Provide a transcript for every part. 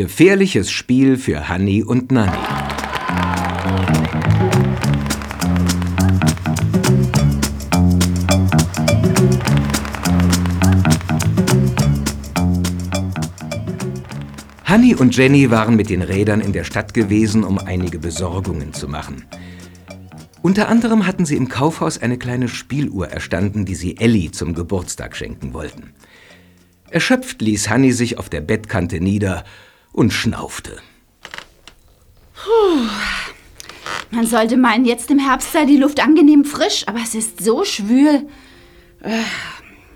Gefährliches Spiel für Hanni und Nanni. Hanni und Jenny waren mit den Rädern in der Stadt gewesen, um einige Besorgungen zu machen. Unter anderem hatten sie im Kaufhaus eine kleine Spieluhr erstanden, die sie Ellie zum Geburtstag schenken wollten. Erschöpft ließ Hanni sich auf der Bettkante nieder und schnaufte. Puh. Man sollte meinen, jetzt im Herbst sei die Luft angenehm frisch, aber es ist so schwül. Äh,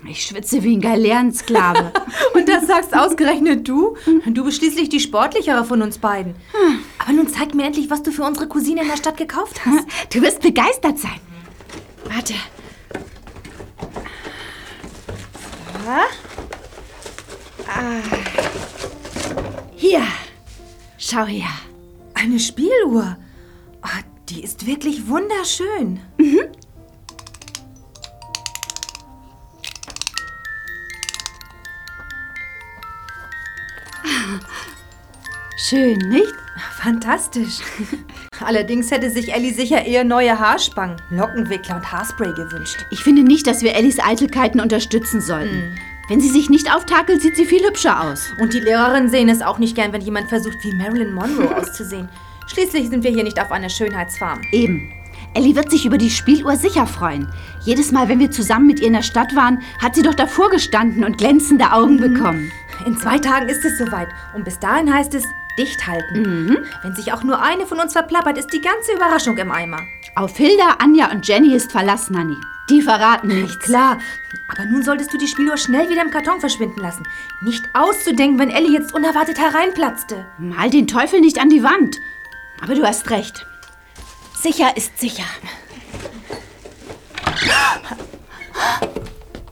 ich schwitze wie ein Galeerensklave. Und das sagst ausgerechnet du? Du bist schließlich die sportlichere von uns beiden. Aber nun zeig mir endlich, was du für unsere Cousine in der Stadt gekauft hast. Du wirst begeistert sein. Warte. Ah. Hier. Schau her. Eine Spieluhr. Oh, die ist wirklich wunderschön. Mhm. Schön, nicht? Fantastisch. Allerdings hätte sich Ellie sicher eher neue Haarspangen, Lockenwickler und Haarspray gewünscht. Ich finde nicht, dass wir Ellis Eitelkeiten unterstützen sollten. Wenn sie sich nicht auftakelt, sieht sie viel hübscher aus. Und die Lehrerinnen sehen es auch nicht gern, wenn jemand versucht, wie Marilyn Monroe auszusehen. Schließlich sind wir hier nicht auf einer Schönheitsfarm. Eben. Ellie wird sich über die Spieluhr sicher freuen. Jedes Mal, wenn wir zusammen mit ihr in der Stadt waren, hat sie doch davor gestanden und glänzende Augen bekommen. In zwei Tagen ist es soweit. Und bis dahin heißt es dicht halten. Wenn sich auch nur eine von uns verplappert, ist die ganze Überraschung im Eimer. Auf Hilda, Anja und Jenny ist Verlass, Nanny. Die verraten nichts. Klar, aber nun solltest du die Spieluhr schnell wieder im Karton verschwinden lassen. Nicht auszudenken, wenn Ellie jetzt unerwartet hereinplatzte. Mal den Teufel nicht an die Wand. Aber du hast recht. Sicher ist sicher.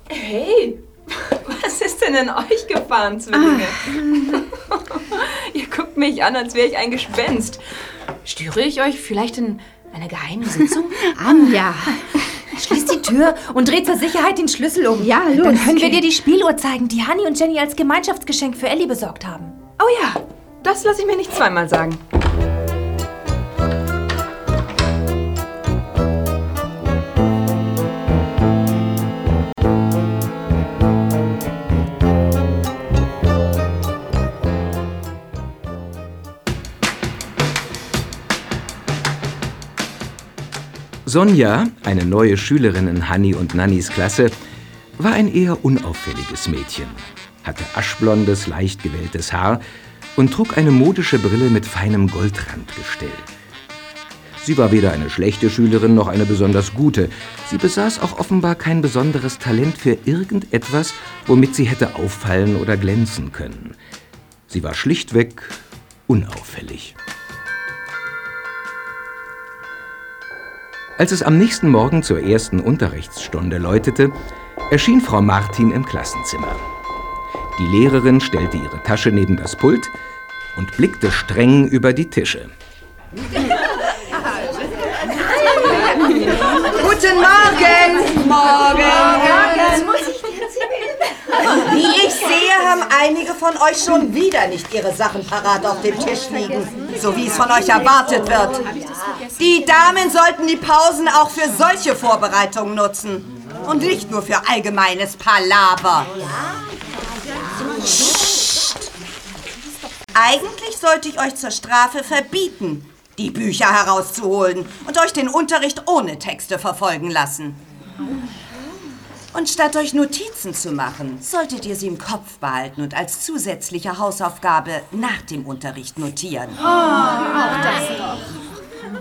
Hey, was ist denn in euch gefahren, Zwillinge? Ihr guckt mich an, als wäre ich ein Gespenst. Störe ich euch vielleicht in einer geheimen Sitzung? Anja. Schließ die Tür und dreh zur Sicherheit den Schlüssel um. Ja, los. Dann können wir dir die Spieluhr zeigen, die Hanni und Jenny als Gemeinschaftsgeschenk für Ellie besorgt haben. Oh ja, das lasse ich mir nicht zweimal sagen. Sonja, eine neue Schülerin in Hanni und Nannis Klasse, war ein eher unauffälliges Mädchen, hatte aschblondes, leicht gewelltes Haar und trug eine modische Brille mit feinem Goldrandgestell. Sie war weder eine schlechte Schülerin noch eine besonders gute. Sie besaß auch offenbar kein besonderes Talent für irgendetwas, womit sie hätte auffallen oder glänzen können. Sie war schlichtweg unauffällig. Als es am nächsten Morgen zur ersten Unterrichtsstunde läutete, erschien Frau Martin im Klassenzimmer. Die Lehrerin stellte ihre Tasche neben das Pult und blickte streng über die Tische. Guten Morgen! Morgen! Wie ich sehe, haben einige von euch schon wieder nicht ihre Sachen parat auf dem Tisch liegen, so wie es von euch erwartet wird. Die Damen sollten die Pausen auch für solche Vorbereitungen nutzen und nicht nur für allgemeines Palaver. Psst. Eigentlich sollte ich euch zur Strafe verbieten, die Bücher herauszuholen und euch den Unterricht ohne Texte verfolgen lassen. Und statt euch Notizen zu machen, solltet ihr sie im Kopf behalten und als zusätzliche Hausaufgabe nach dem Unterricht notieren.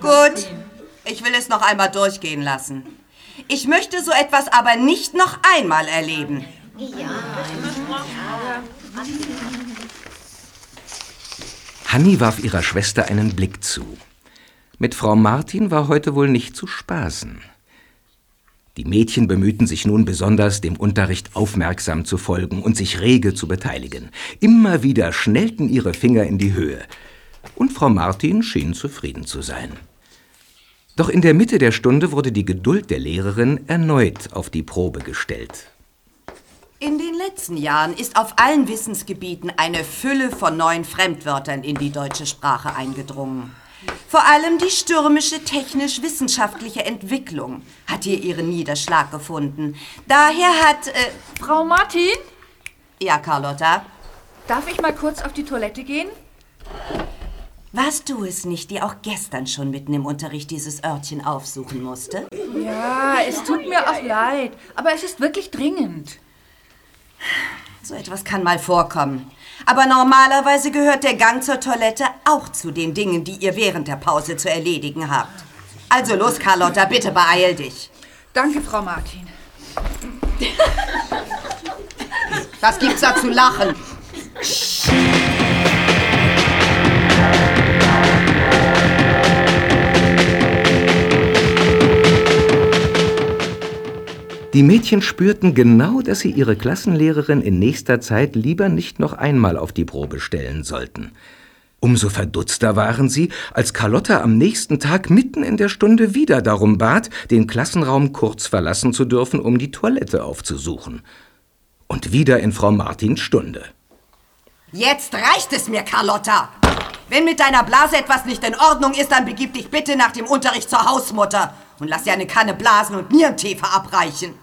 Gut, ich will es noch einmal durchgehen lassen. Ich möchte so etwas aber nicht noch einmal erleben. Hanni warf ihrer Schwester einen Blick zu. Mit Frau Martin war heute wohl nicht zu spaßen. Die Mädchen bemühten sich nun besonders, dem Unterricht aufmerksam zu folgen und sich rege zu beteiligen. Immer wieder schnellten ihre Finger in die Höhe. Und Frau Martin schien zufrieden zu sein. Doch in der Mitte der Stunde wurde die Geduld der Lehrerin erneut auf die Probe gestellt. In den letzten Jahren ist auf allen Wissensgebieten eine Fülle von neuen Fremdwörtern in die deutsche Sprache eingedrungen. Vor allem die stürmische technisch-wissenschaftliche Entwicklung hat hier ihren Niederschlag gefunden. Daher hat... Äh, Frau Martin, ja, Carlotta, darf ich mal kurz auf die Toilette gehen? warst du es nicht, die auch gestern schon mitten im Unterricht dieses Örtchen aufsuchen musste? Ja, es tut mir auch leid, aber es ist wirklich dringend. So etwas kann mal vorkommen. Aber normalerweise gehört der Gang zur Toilette auch zu den Dingen, die ihr während der Pause zu erledigen habt. Also los, Carlotta, bitte beeil dich. Danke, Frau Martin. Was gibt's da zu lachen? Die Mädchen spürten genau, dass sie ihre Klassenlehrerin in nächster Zeit lieber nicht noch einmal auf die Probe stellen sollten. Umso verdutzter waren sie, als Carlotta am nächsten Tag mitten in der Stunde wieder darum bat, den Klassenraum kurz verlassen zu dürfen, um die Toilette aufzusuchen. Und wieder in Frau Martins Stunde. Jetzt reicht es mir, Carlotta. Wenn mit deiner Blase etwas nicht in Ordnung ist, dann begib dich bitte nach dem Unterricht zur Hausmutter und lass dir eine Kanne Blasen und Nierentee verabreichen.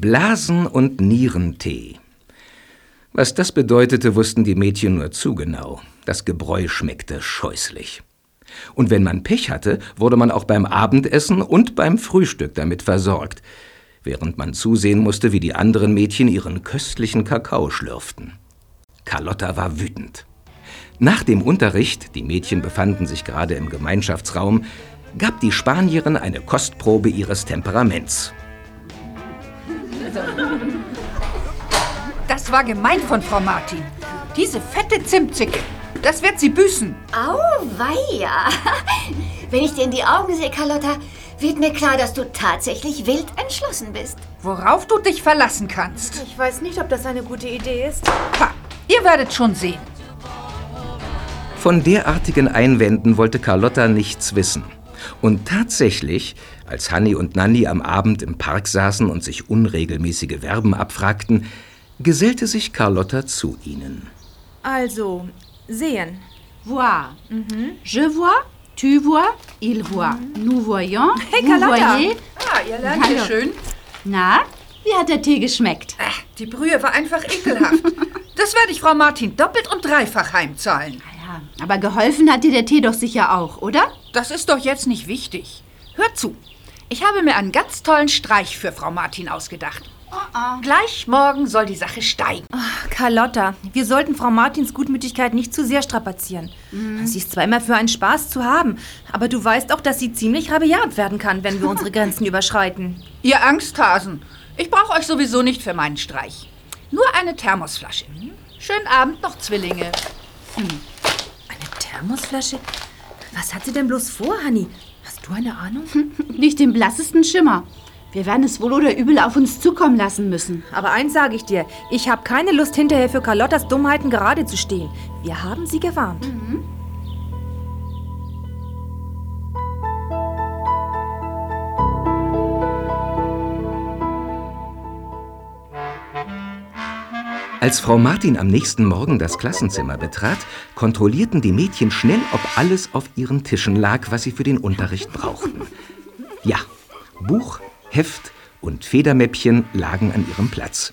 Blasen und Nierentee. Was das bedeutete, wussten die Mädchen nur zu genau. Das Gebräu schmeckte scheußlich. Und wenn man Pech hatte, wurde man auch beim Abendessen und beim Frühstück damit versorgt, während man zusehen musste, wie die anderen Mädchen ihren köstlichen Kakao schlürften. Carlotta war wütend. Nach dem Unterricht, die Mädchen befanden sich gerade im Gemeinschaftsraum, gab die Spanierin eine Kostprobe ihres Temperaments. Das war gemein von Frau Martin. Diese fette Zimtzicke, das wird sie büßen. Auweia. Wenn ich dir in die Augen sehe, Carlotta, wird mir klar, dass du tatsächlich wild entschlossen bist. Worauf du dich verlassen kannst. Ich weiß nicht, ob das eine gute Idee ist. Ha, ihr werdet schon sehen. Von derartigen Einwänden wollte Carlotta nichts wissen. Und tatsächlich, als Hanni und Nanni am Abend im Park saßen und sich unregelmäßige Verben abfragten, gesellte sich Carlotta zu ihnen. Also, sehen. Voir. Je vois, tu vois, il voit. Nous voyons, Hey, vous Carlotta. voyez. Ah, ihr lernt hier Hallo. schön. Na, wie hat der Tee geschmeckt? Die Brühe war einfach ekelhaft. Das werde ich Frau Martin doppelt und dreifach heimzahlen. Ja, aber geholfen hat dir der Tee doch sicher auch, oder? Das ist doch jetzt nicht wichtig. Hört zu. Ich habe mir einen ganz tollen Streich für Frau Martin ausgedacht. Gleich morgen soll die Sache steigen. Carlotta, wir sollten Frau Martins Gutmütigkeit nicht zu sehr strapazieren. Sie ist zwar immer für einen Spaß zu haben, aber du weißt auch, dass sie ziemlich rabiat werden kann, wenn wir unsere Grenzen überschreiten. Ihr Angsthasen, ich brauche euch sowieso nicht für meinen Streich. Nur eine Thermosflasche. Schönen Abend noch, Zwillinge. Eine Thermosflasche? Was hat sie denn bloß vor, Hanni? Hast du eine Ahnung? Nicht den blassesten Schimmer. Wir werden es wohl oder übel auf uns zukommen lassen müssen. Aber eins sage ich dir, ich habe keine Lust, hinterher für Carlottas Dummheiten gerade zu stehen. Wir haben sie gewarnt. Als Frau Martin am nächsten Morgen das Klassenzimmer betrat, kontrollierten die Mädchen schnell, ob alles auf ihren Tischen lag, was sie für den Unterricht brauchten. Ja, Buch, Heft und Federmäppchen lagen an ihrem Platz.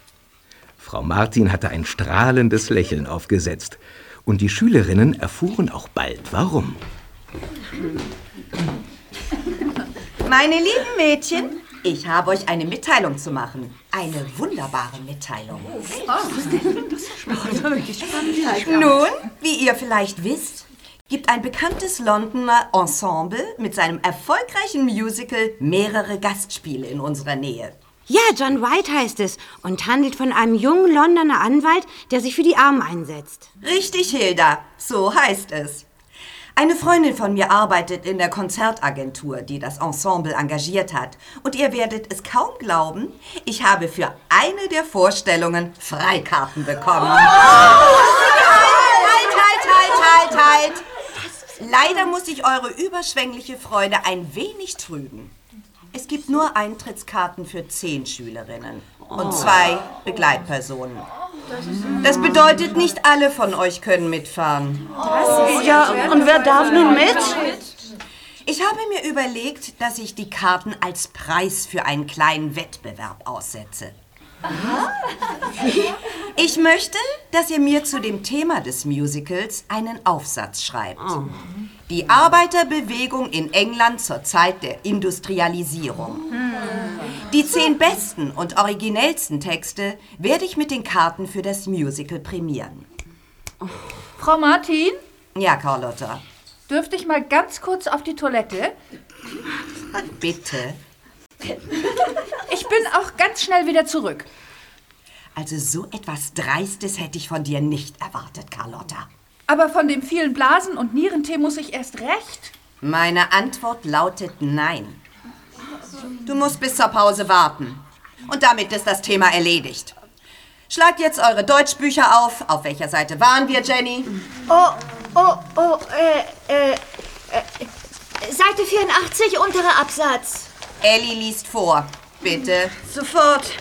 Frau Martin hatte ein strahlendes Lächeln aufgesetzt. Und die Schülerinnen erfuhren auch bald, warum. Meine lieben Mädchen, ich habe euch eine Mitteilung zu machen. Eine wunderbare Mitteilung. Nun, wie ihr vielleicht wisst, gibt ein bekanntes Londoner Ensemble mit seinem erfolgreichen Musical mehrere Gastspiele in unserer Nähe. Ja, John White heißt es und handelt von einem jungen Londoner Anwalt, der sich für die Armen einsetzt. Richtig, Hilda, so heißt es. Eine Freundin von mir arbeitet in der Konzertagentur, die das Ensemble engagiert hat. Und ihr werdet es kaum glauben, ich habe für eine der Vorstellungen Freikarten bekommen. Halt, halt, halt, halt, halt! Leider muss ich eure überschwängliche Freude ein wenig trüben. Es gibt nur Eintrittskarten für zehn Schülerinnen und zwei Begleitpersonen. Das bedeutet, nicht alle von euch können mitfahren. Ja, und wer darf nun mit? Ich habe mir überlegt, dass ich die Karten als Preis für einen kleinen Wettbewerb aussetze. Ich möchte, dass ihr mir zu dem Thema des Musicals einen Aufsatz schreibt. Die Arbeiterbewegung in England zur Zeit der Industrialisierung. Die zehn besten und originellsten Texte werde ich mit den Karten für das Musical prämieren. Frau Martin, Ja, Carlotta, dürfte ich mal ganz kurz auf die Toilette? bitte. Ich bin auch ganz schnell wieder zurück. Also so etwas Dreistes hätte ich von dir nicht erwartet, Carlotta. Aber von dem vielen Blasen und Nierentee muss ich erst recht. Meine Antwort lautet nein. Du musst bis zur Pause warten. Und damit ist das Thema erledigt. Schlagt jetzt eure Deutschbücher auf. Auf welcher Seite waren wir, Jenny? Oh, oh, oh, äh, äh, äh, Seite 84, unterer Absatz. Ellie liest vor. Bitte. Sofort.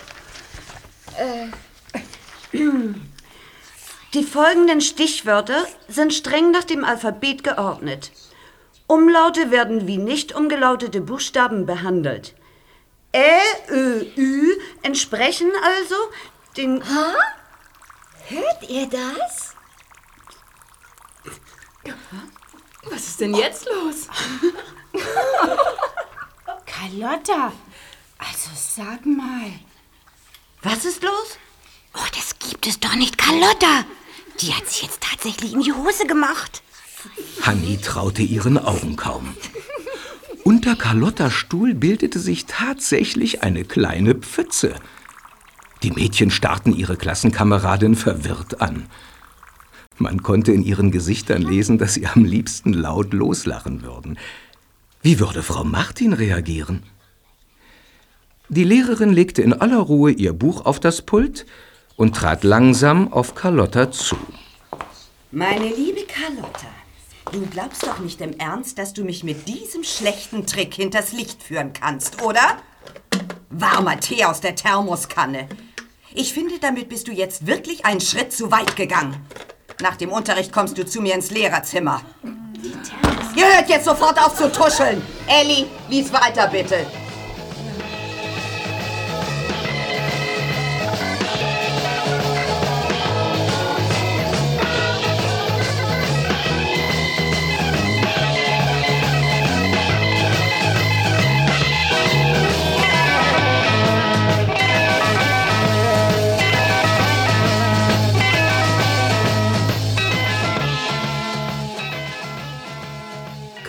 Die folgenden Stichwörter sind streng nach dem Alphabet geordnet. Umlaute werden wie nicht umgelautete Buchstaben behandelt. Ä, Ö, Ü entsprechen also den... Hört ihr das? Was ist denn jetzt los? Carlotta, also sag mal. Was ist los? Oh, das gibt es doch nicht, Carlotta. Die hat sich jetzt tatsächlich in die Hose gemacht. Hanni traute ihren Augen kaum. Unter Carlottas Stuhl bildete sich tatsächlich eine kleine Pfütze. Die Mädchen starrten ihre Klassenkameradin verwirrt an. Man konnte in ihren Gesichtern lesen, dass sie am liebsten laut loslachen würden. Wie würde Frau Martin reagieren? Die Lehrerin legte in aller Ruhe ihr Buch auf das Pult und trat langsam auf Carlotta zu. Meine liebe Carlotta, du glaubst doch nicht im Ernst, dass du mich mit diesem schlechten Trick hinters Licht führen kannst, oder? Warmer Tee aus der Thermoskanne. Ich finde, damit bist du jetzt wirklich einen Schritt zu weit gegangen. Nach dem Unterricht kommst du zu mir ins Lehrerzimmer. Ihr hört jetzt sofort auf zu tuscheln. Ellie, lies weiter bitte.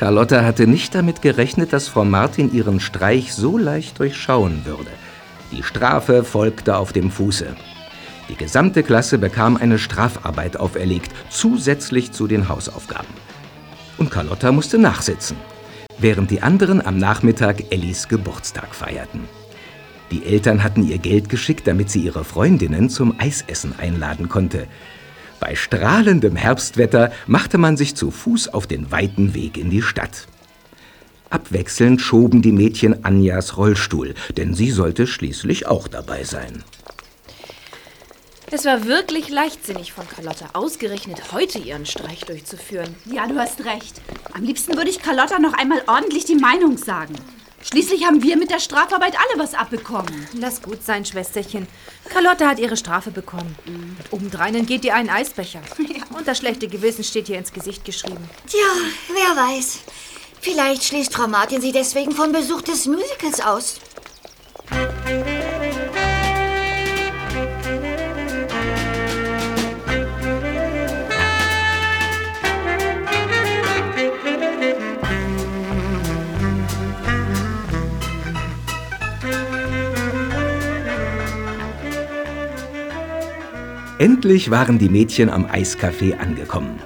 Carlotta hatte nicht damit gerechnet, dass Frau Martin ihren Streich so leicht durchschauen würde. Die Strafe folgte auf dem Fuße. Die gesamte Klasse bekam eine Strafarbeit auferlegt, zusätzlich zu den Hausaufgaben. Und Carlotta musste nachsitzen, während die anderen am Nachmittag Ellis Geburtstag feierten. Die Eltern hatten ihr Geld geschickt, damit sie ihre Freundinnen zum Eisessen einladen konnte. Bei strahlendem Herbstwetter machte man sich zu Fuß auf den weiten Weg in die Stadt. Abwechselnd schoben die Mädchen Anjas Rollstuhl, denn sie sollte schließlich auch dabei sein. Es war wirklich leichtsinnig von Carlotta, ausgerechnet heute ihren Streich durchzuführen. Ja, du hast recht. Am liebsten würde ich Carlotta noch einmal ordentlich die Meinung sagen. Schließlich haben wir mit der Strafarbeit alle was abbekommen. Lass gut sein, Schwesterchen. Carlotta hat ihre Strafe bekommen. Und obendrein entgeht ihr ein Eisbecher. Und das schlechte Gewissen steht ihr ins Gesicht geschrieben. Tja, wer weiß. Vielleicht schließt Frau Martin sie deswegen vom Besuch des Musicals aus. Endlich waren die Mädchen am Eiscafé angekommen.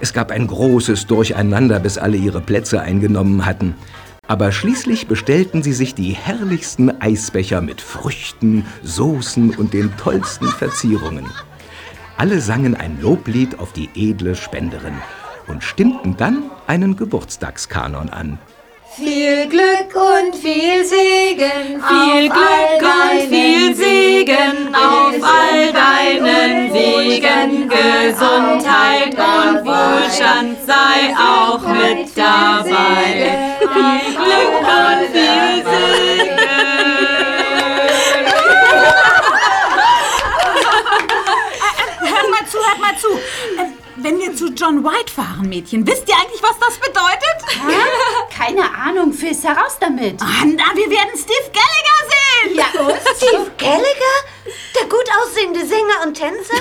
Es gab ein großes Durcheinander, bis alle ihre Plätze eingenommen hatten. Aber schließlich bestellten sie sich die herrlichsten Eisbecher mit Früchten, Soßen und den tollsten Verzierungen. Alle sangen ein Loblied auf die edle Spenderin und stimmten dann einen Geburtstagskanon an. Viel Glück und viel Segen. Viel Glück und viel Segen auf all deinen Wegen. Gesundheit und Wohlstand sei auch mit dabei. Viel Glück und viel Segen. Wenn wir zu John White fahren, Mädchen, wisst ihr eigentlich, was das bedeutet? Keine Ahnung, Fiss, heraus damit. Ah, na, wir werden Steve Gallagher sehen. Ja, und? Steve Gallagher? Der gut aussehende Sänger und Tänzer?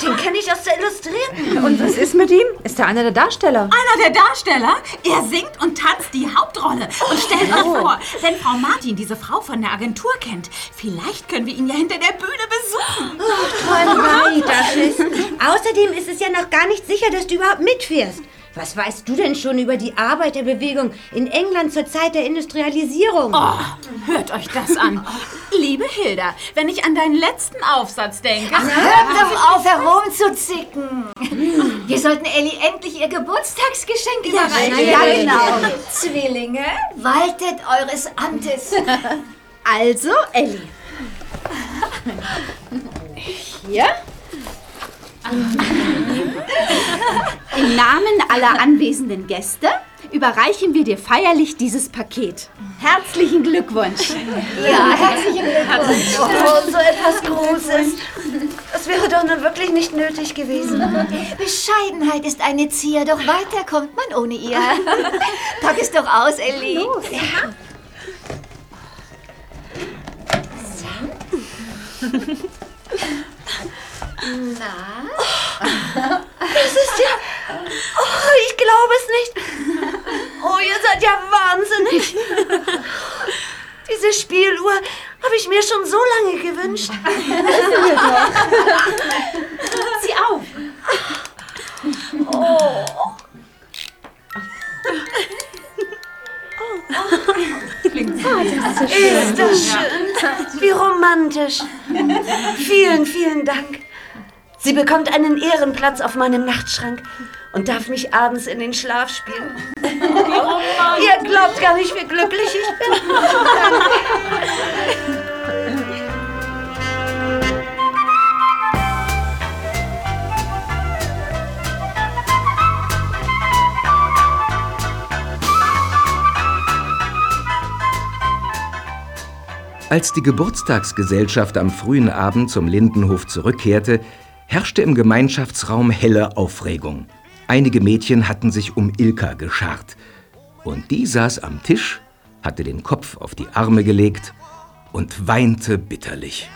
Den kenne ich aus der Illustrierten. Und was ist mit ihm? Ist er einer der Darsteller? Einer der Darsteller, er singt und tanzt die Hauptrolle. Und stellt euch vor, wenn Frau Martin diese Frau von der Agentur kennt, vielleicht können wir ihn ja hinter der Bühne besuchen. Träum weiter, Fiss. Außerdem ist es ja noch gar nicht sicher, dass du überhaupt mitfährst. Was weißt du denn schon über die Arbeiterbewegung in England zur Zeit der Industrialisierung? Oh, hört euch das an. Liebe Hilda, wenn ich an deinen letzten Aufsatz denke. Hört doch auf, herumzuzicken. Wir sollten Ellie endlich ihr Geburtstagsgeschenk überreichen. ja, genau. Zwillinge, waltet eures Amtes. Also, Elli. Hier. Im Namen aller anwesenden Gäste überreichen wir dir feierlich dieses Paket. Herzlichen Glückwunsch. Ja, herzlichen Glückwunsch. Oh, so etwas Großes. Das wäre doch nun wirklich nicht nötig gewesen. Bescheidenheit ist eine Zier, doch weiter kommt man ohne ihr. Pack es doch aus, Ellie. Na? Das ist ja... Oh, ich glaube es nicht. Oh, ihr seid ja wahnsinnig. Diese Spieluhr habe ich mir schon so lange gewünscht. Sieh auf. Ist das schön. Wie romantisch. Vielen, vielen Dank. Sie bekommt einen Ehrenplatz auf meinem Nachtschrank und darf mich abends in den Schlaf spielen. Ihr glaubt gar nicht, wie glücklich ich bin. Als die Geburtstagsgesellschaft am frühen Abend zum Lindenhof zurückkehrte, herrschte im Gemeinschaftsraum helle Aufregung. Einige Mädchen hatten sich um Ilka geschart. Und die saß am Tisch, hatte den Kopf auf die Arme gelegt und weinte bitterlich.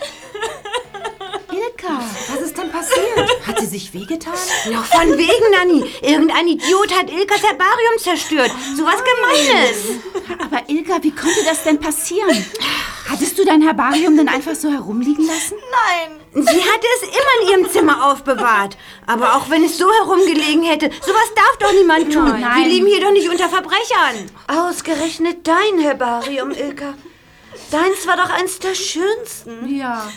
Ilka. Was ist denn passiert? Hat sie sich wehgetan? Noch von wegen, Nanni. Irgendein Idiot hat Ilkas Herbarium zerstört. So was Gemeines. Aber Ilka, wie konnte das denn passieren? Hattest du dein Herbarium denn einfach so herumliegen lassen? Sie hatte es immer in ihrem Zimmer aufbewahrt. Aber auch wenn es so herumgelegen hätte, sowas darf doch niemand tun. Wir leben hier doch nicht unter Verbrechern. Ausgerechnet dein Herbarium, Ilka. Deins war doch eins der schönsten. Ja.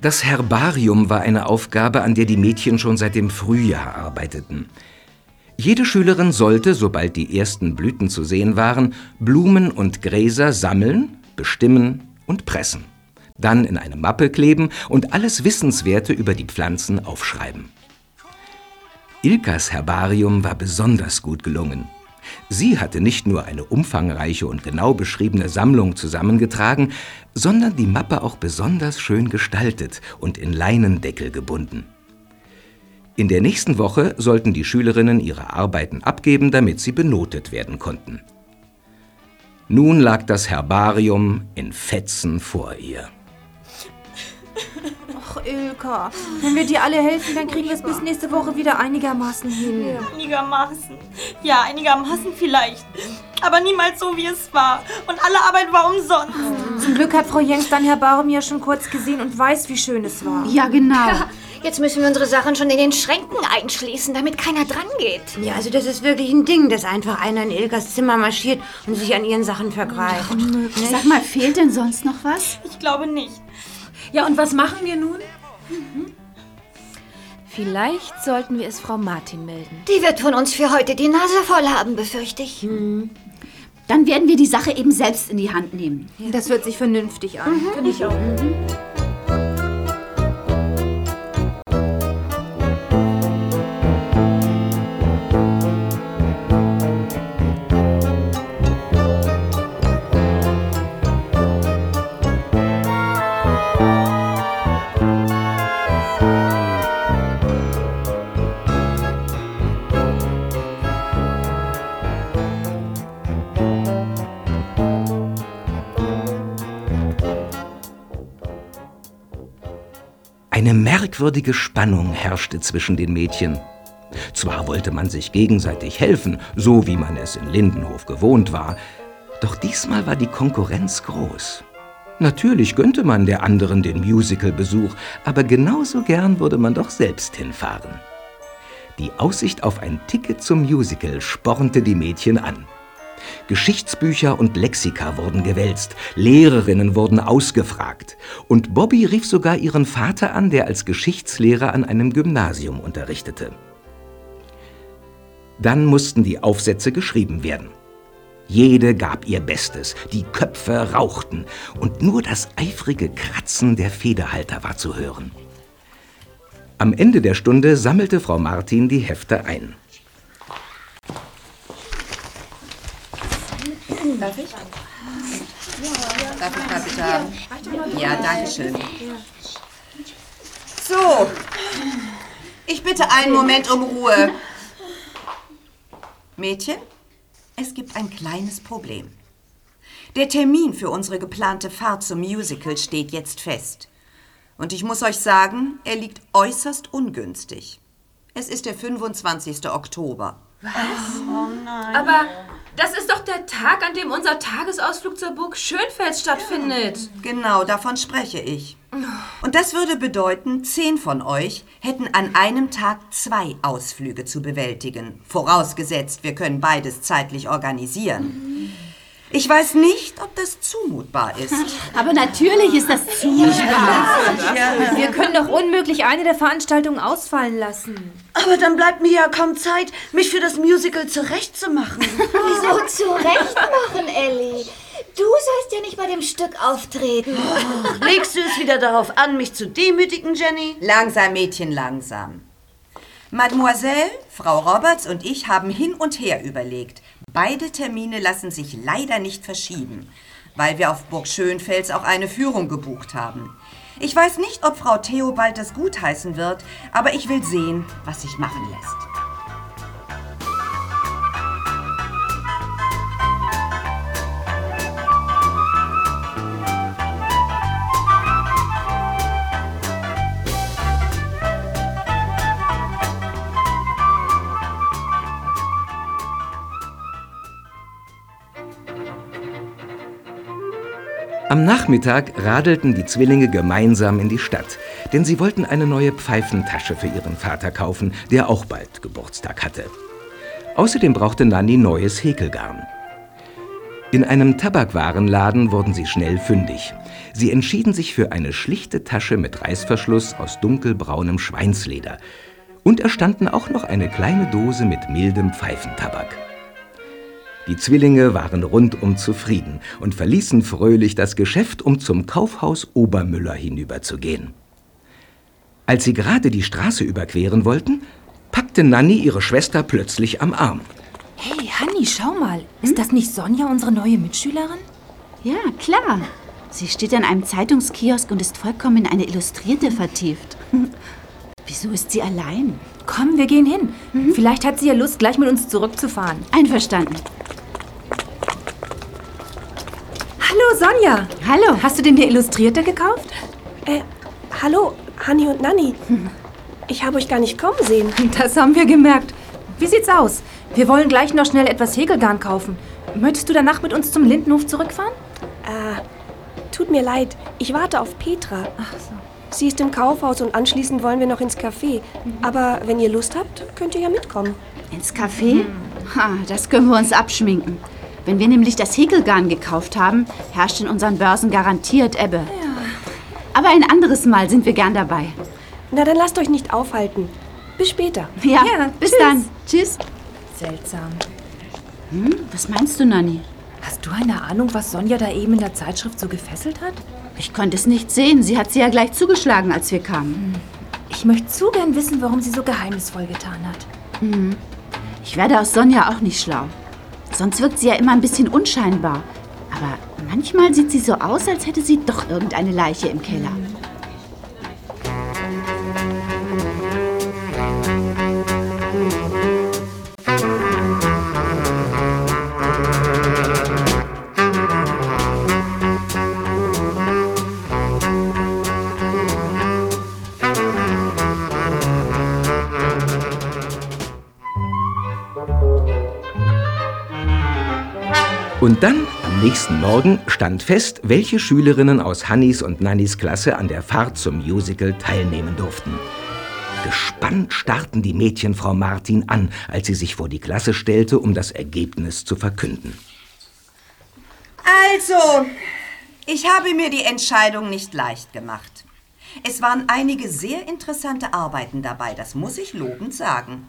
Das Herbarium war eine Aufgabe, an der die Mädchen schon seit dem Frühjahr arbeiteten. Jede Schülerin sollte, sobald die ersten Blüten zu sehen waren, Blumen und Gräser sammeln, bestimmen und pressen. Dann in eine Mappe kleben und alles Wissenswerte über die Pflanzen aufschreiben. Ilkas Herbarium war besonders gut gelungen. Sie hatte nicht nur eine umfangreiche und genau beschriebene Sammlung zusammengetragen, sondern die Mappe auch besonders schön gestaltet und in Leinendeckel gebunden. In der nächsten Woche sollten die Schülerinnen ihre Arbeiten abgeben, damit sie benotet werden konnten. Nun lag das Herbarium in Fetzen vor ihr. Ach, Ilka, wenn wir dir alle helfen, dann kriegen wir es bis nächste Woche wieder einigermaßen hin. Einigermaßen. Ja, einigermaßen vielleicht. Aber niemals so, wie es war. Und alle Arbeit war umsonst. Zum Glück hat Frau Jenks dein Herbarium ja schon kurz gesehen und weiß, wie schön es war. Ja, genau. Jetzt müssen wir unsere Sachen schon in den Schränken einschließen, damit keiner dran geht. Ja, also das ist wirklich ein Ding, dass einfach einer in Ilkas Zimmer marschiert und sich an ihren Sachen vergreift. Sag mal, fehlt denn sonst noch was? Ich glaube nicht. Ja, und was machen wir nun? Vielleicht sollten wir es Frau Martin melden. Die wird von uns für heute die Nase voll haben, befürchte ich. Dann werden wir die Sache eben selbst in die Hand nehmen. Das hört sich vernünftig an. Finde ich auch. Eine merkwürdige Spannung herrschte zwischen den Mädchen. Zwar wollte man sich gegenseitig helfen, so wie man es in Lindenhof gewohnt war, doch diesmal war die Konkurrenz groß. Natürlich gönnte man der anderen den Musicalbesuch, aber genauso gern würde man doch selbst hinfahren. Die Aussicht auf ein Ticket zum Musical spornte die Mädchen an. Geschichtsbücher und Lexika wurden gewälzt, Lehrerinnen wurden ausgefragt und Bobby rief sogar ihren Vater an, der als Geschichtslehrer an einem Gymnasium unterrichtete. Dann mussten die Aufsätze geschrieben werden. Jede gab ihr Bestes, die Köpfe rauchten und nur das eifrige Kratzen der Federhalter war zu hören. Am Ende der Stunde sammelte Frau Martin die Hefte ein. Darf ich? Darf ich mal bitte haben? Ja, danke schön. So. Ich bitte einen Moment um Ruhe. Mädchen, es gibt ein kleines Problem. Der Termin für unsere geplante Fahrt zum Musical steht jetzt fest. Und ich muss euch sagen, er liegt äußerst ungünstig. Es ist der 25. Oktober. Aber das ist doch der Tag, an dem unser Tagesausflug zur Burg Schönfels stattfindet. Genau, davon spreche ich. Und das würde bedeuten, zehn von euch hätten an einem Tag zwei Ausflüge zu bewältigen. Vorausgesetzt, wir können beides zeitlich organisieren. Ich weiß nicht, ob das zumutbar ist. Aber natürlich ist das zumutbar. Wir können doch unmöglich eine der Veranstaltungen ausfallen lassen. Aber dann bleibt mir ja kaum Zeit, mich für das Musical zurechtzumachen. Wieso zurecht machen, Ellie? Du sollst ja nicht bei dem Stück auftreten. Legst du es wieder darauf an, mich zu demütigen, Jenny? Langsam, Mädchen, langsam. Mademoiselle, Frau Roberts und ich haben hin und her überlegt. Beide Termine lassen sich leider nicht verschieben, weil wir auf Burg Schönfels auch eine Führung gebucht haben. Ich weiß nicht, ob Frau Theobald das gutheißen wird, aber ich will sehen, was sich machen lässt. Am Nachmittag radelten die Zwillinge gemeinsam in die Stadt, denn sie wollten eine neue Pfeifentasche für ihren Vater kaufen, der auch bald Geburtstag hatte. Außerdem brauchte Nanny neues Häkelgarn. In einem Tabakwarenladen wurden sie schnell fündig. Sie entschieden sich für eine schlichte Tasche mit Reißverschluss aus dunkelbraunem Schweinsleder. Und erstanden auch noch eine kleine Dose mit mildem Pfeifentabak. Die Zwillinge waren rundum zufrieden und verließen fröhlich das Geschäft, um zum Kaufhaus Obermüller hinüberzugehen. Als sie gerade die Straße überqueren wollten, packte Nanny ihre Schwester plötzlich am Arm. Hey, Hanni, schau mal. Ist das nicht Sonja, unsere neue Mitschülerin? Ja, klar. Sie steht an einem Zeitungskiosk und ist vollkommen in eine Illustrierte vertieft. Wieso ist sie allein? Komm, wir gehen hin. Vielleicht hat sie ja Lust, gleich mit uns zurückzufahren. Einverstanden. Hallo, Sonja. Hallo. Hast du den der Illustrierte gekauft? Äh, hallo, Hanni und Nanni. Ich habe euch gar nicht kommen sehen. Das haben wir gemerkt. Wie sieht's aus? Wir wollen gleich noch schnell etwas Häkelgarn kaufen. Möchtest du danach mit uns zum Lindenhof zurückfahren? Äh, tut mir leid, ich warte auf Petra. Ach so. Sie ist im Kaufhaus und anschließend wollen wir noch ins Café. Aber wenn ihr Lust habt, könnt ihr ja mitkommen. Ins Café? Ha, das können wir uns abschminken. Wenn wir nämlich das Häkelgarn gekauft haben, herrscht in unseren Börsen garantiert Ebbe. Aber ein anderes Mal sind wir gern dabei. Na, dann lasst euch nicht aufhalten. Bis später. Ja, Ja, bis tschüss. dann. Tschüss. Seltsam. Hm, was meinst du, Nanni? Hast du eine Ahnung, was Sonja da eben in der Zeitschrift so gefesselt hat? Ich konnte es nicht sehen. Sie hat sie ja gleich zugeschlagen, als wir kamen. Ich möchte zu gern wissen, warum sie so geheimnisvoll getan hat. Hm. Ich werde aus Sonja auch nicht schlau. Sonst wirkt sie ja immer ein bisschen unscheinbar. Aber manchmal sieht sie so aus, als hätte sie doch irgendeine Leiche im Keller. Dann, am nächsten Morgen, stand fest, welche Schülerinnen aus Hannis und Nannis Klasse an der Fahrt zum Musical teilnehmen durften. Gespannt starrten die Mädchen Frau Martin an, als sie sich vor die Klasse stellte, um das Ergebnis zu verkünden. Also, ich habe mir die Entscheidung nicht leicht gemacht. Es waren einige sehr interessante Arbeiten dabei, das muss ich lobend sagen.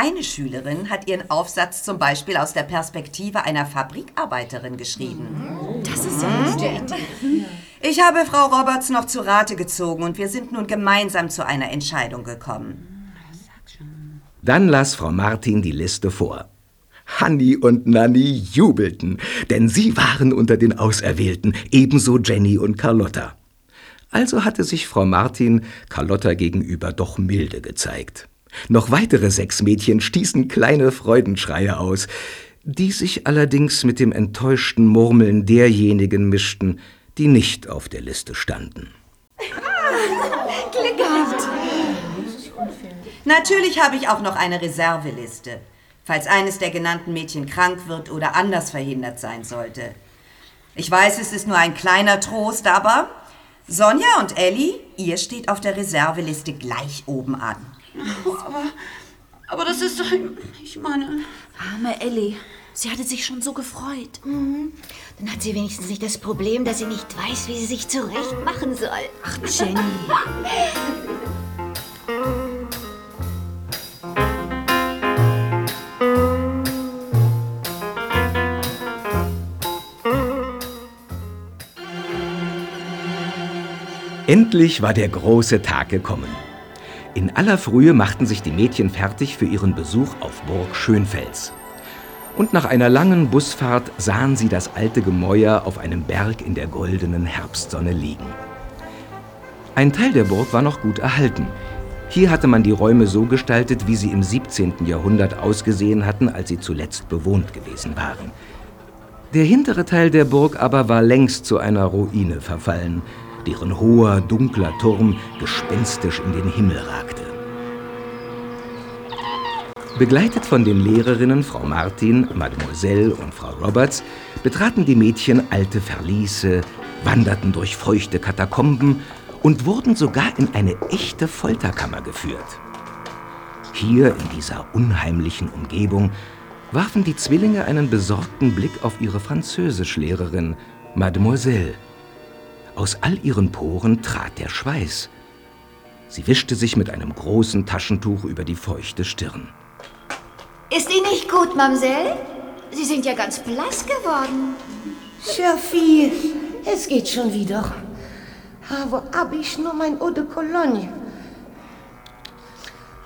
Eine Schülerin hat ihren Aufsatz zum Beispiel aus der Perspektive einer Fabrikarbeiterin geschrieben. Das ist ja Idee. Ich habe Frau Roberts noch zu Rate gezogen und wir sind nun gemeinsam zu einer Entscheidung gekommen. Dann las Frau Martin die Liste vor. Hanni und Nanni jubelten, denn sie waren unter den Auserwählten, ebenso Jenny und Carlotta. Also hatte sich Frau Martin Carlotta gegenüber doch milde gezeigt. Noch weitere sechs Mädchen stießen kleine Freudenschreie aus, die sich allerdings mit dem enttäuschten Murmeln derjenigen mischten, die nicht auf der Liste standen. Glück gehabt. Natürlich habe ich auch noch eine Reserveliste, falls eines der genannten Mädchen krank wird oder anders verhindert sein sollte. Ich weiß, es ist nur ein kleiner Trost, aber Sonja und Ellie, ihr steht auf der Reserveliste gleich oben an. Aber, aber das ist doch. Ich meine. Arme Ellie. Sie hatte sich schon so gefreut. Mhm. Dann hat sie wenigstens nicht das Problem, dass sie nicht weiß, wie sie sich zurecht machen soll. Ach, Jenny. Endlich war der große Tag gekommen. In aller Frühe machten sich die Mädchen fertig für ihren Besuch auf Burg Schönfels. Und nach einer langen Busfahrt sahen sie das alte Gemäuer auf einem Berg in der goldenen Herbstsonne liegen. Ein Teil der Burg war noch gut erhalten. Hier hatte man die Räume so gestaltet, wie sie im 17. Jahrhundert ausgesehen hatten, als sie zuletzt bewohnt gewesen waren. Der hintere Teil der Burg aber war längst zu einer Ruine verfallen, deren hoher, dunkler Turm gespenstisch in den Himmel ragte. Begleitet von den Lehrerinnen Frau Martin, Mademoiselle und Frau Roberts betraten die Mädchen alte Verliese, wanderten durch feuchte Katakomben und wurden sogar in eine echte Folterkammer geführt. Hier in dieser unheimlichen Umgebung warfen die Zwillinge einen besorgten Blick auf ihre Französischlehrerin, Mademoiselle. Aus all ihren Poren trat der Schweiß. Sie wischte sich mit einem großen Taschentuch über die feuchte Stirn. Ist Ihnen nicht gut, Mamsell? Sie sind ja ganz blass geworden. Sophie, es geht schon wieder. Aber hab ich nur mein Eau de Cologne?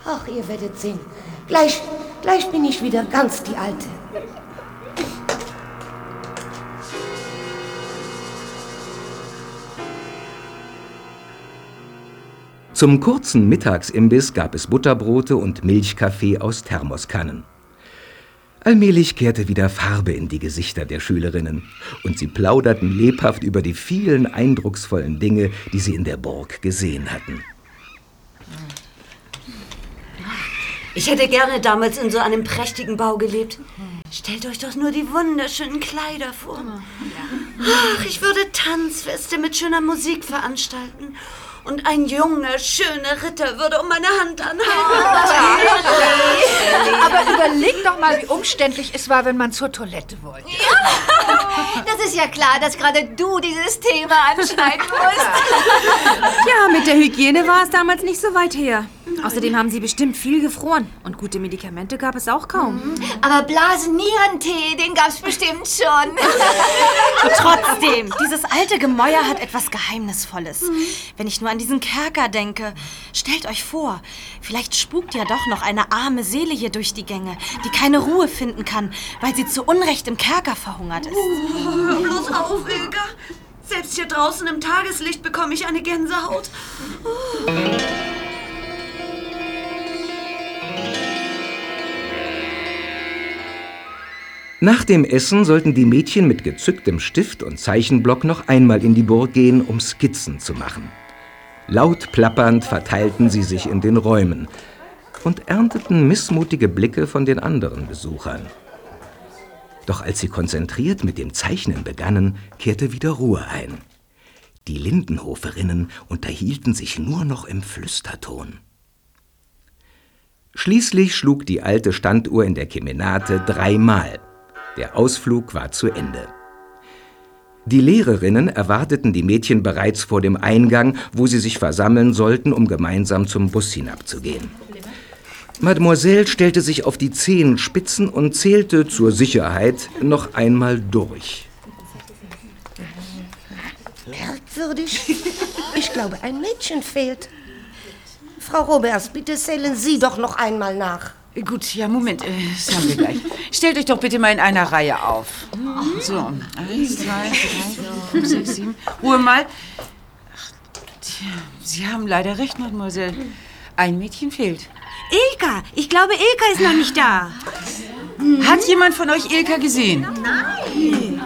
Ach, ihr werdet sehen. Gleich, gleich bin ich wieder ganz die Alte. Zum kurzen Mittagsimbiss gab es Butterbrote und Milchkaffee aus Thermoskannen. Allmählich kehrte wieder Farbe in die Gesichter der Schülerinnen und sie plauderten lebhaft über die vielen eindrucksvollen Dinge, die sie in der Burg gesehen hatten. Ich hätte gerne damals in so einem prächtigen Bau gelebt. Stellt euch doch nur die wunderschönen Kleider vor. Ach, ich würde Tanzfeste mit schöner Musik veranstalten. Und ein junger, schöner Ritter würde um meine Hand anhalten. Aber überleg doch mal, wie umständlich es war, wenn man zur Toilette wollte. Das ist ja klar, dass gerade du dieses Thema anschneiden musst. Ja, mit der Hygiene war es damals nicht so weit her. Außerdem haben sie bestimmt viel gefroren. Und gute Medikamente gab es auch kaum. Aber Blasennierentee, den gab's bestimmt schon. Trotzdem, dieses alte Gemäuer hat etwas Geheimnisvolles. Wenn ich nur an diesen Kerker denke, stellt euch vor, vielleicht spukt ja doch noch eine arme Seele hier durch die Gänge, die keine Ruhe finden kann, weil sie zu Unrecht im Kerker verhungert ist. Hör bloß auf, Ilka. Selbst hier draußen im Tageslicht bekomme ich eine Gänsehaut. Nach dem Essen sollten die Mädchen mit gezücktem Stift und Zeichenblock noch einmal in die Burg gehen, um Skizzen zu machen. Laut plappernd verteilten sie sich in den Räumen und ernteten missmutige Blicke von den anderen Besuchern. Doch als sie konzentriert mit dem Zeichnen begannen, kehrte wieder Ruhe ein. Die Lindenhoferinnen unterhielten sich nur noch im Flüsterton. Schließlich schlug die alte Standuhr in der Kemenate dreimal. Der Ausflug war zu Ende. Die Lehrerinnen erwarteten die Mädchen bereits vor dem Eingang, wo sie sich versammeln sollten, um gemeinsam zum Bus hinabzugehen. Mademoiselle stellte sich auf die Zehenspitzen und zählte zur Sicherheit noch einmal durch. Merkwürdig. Ich glaube, ein Mädchen fehlt. Frau Roberts, bitte zählen Sie doch noch einmal nach. Gut, ja, Moment, äh, das haben wir gleich. Stellt euch doch bitte mal in einer Reihe auf. So, eins, zwei, drei, fünf, sechs, sieben. Ruhe mal. Ach, tja, Sie haben leider recht, Mademoiselle. Ein Mädchen fehlt. Ilka, ich glaube, Ilka ist noch nicht da. Hat jemand von euch Ilka gesehen? Nein.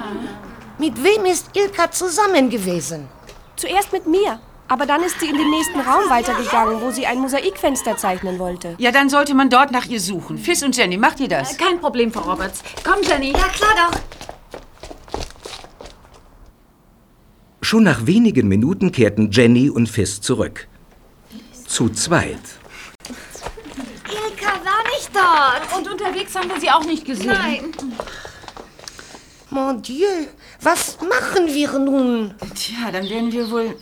Mit wem ist Ilka zusammen gewesen? Zuerst mit mir. Aber dann ist sie in den nächsten Raum weitergegangen, wo sie ein Mosaikfenster zeichnen wollte. Ja, dann sollte man dort nach ihr suchen. Fiss und Jenny, macht ihr das? Kein Problem, Frau Roberts. Komm, Jenny. Ja, klar doch. Schon nach wenigen Minuten kehrten Jenny und Fiss zurück. Zu zweit. Dort. Und unterwegs haben wir sie auch nicht gesehen. Nein. Mon Dieu, was machen wir nun? Tja, dann werden wir wohl...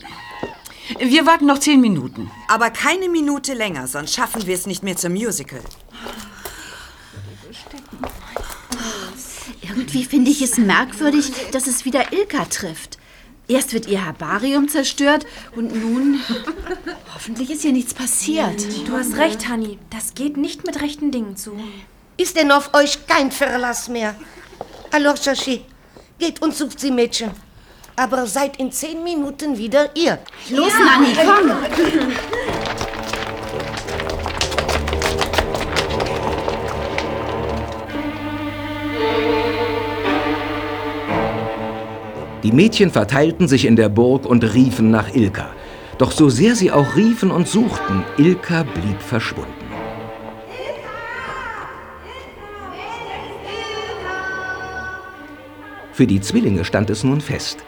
Wir warten noch zehn Minuten. Aber keine Minute länger, sonst schaffen wir es nicht mehr zum Musical. Irgendwie finde ich es merkwürdig, dass es wieder Ilka trifft. Erst wird ihr Herbarium zerstört und nun. Hoffentlich ist ihr nichts passiert. Du hast recht, Hanni. Das geht nicht mit rechten Dingen zu. Ist denn auf euch kein Verlass mehr? Alors, Chachi, geht und sucht sie Mädchen. Aber seid in zehn Minuten wieder ihr. Los, Nanni, komm! Die Mädchen verteilten sich in der Burg und riefen nach Ilka. Doch so sehr sie auch riefen und suchten, Ilka blieb verschwunden. Für die Zwillinge stand es nun fest.